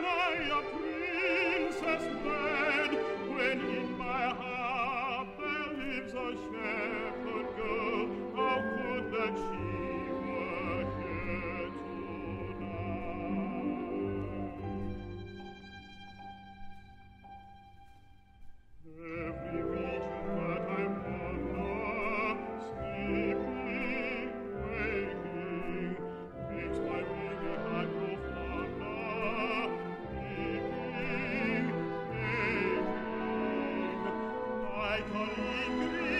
can I a princess wed when in my heart? ai colli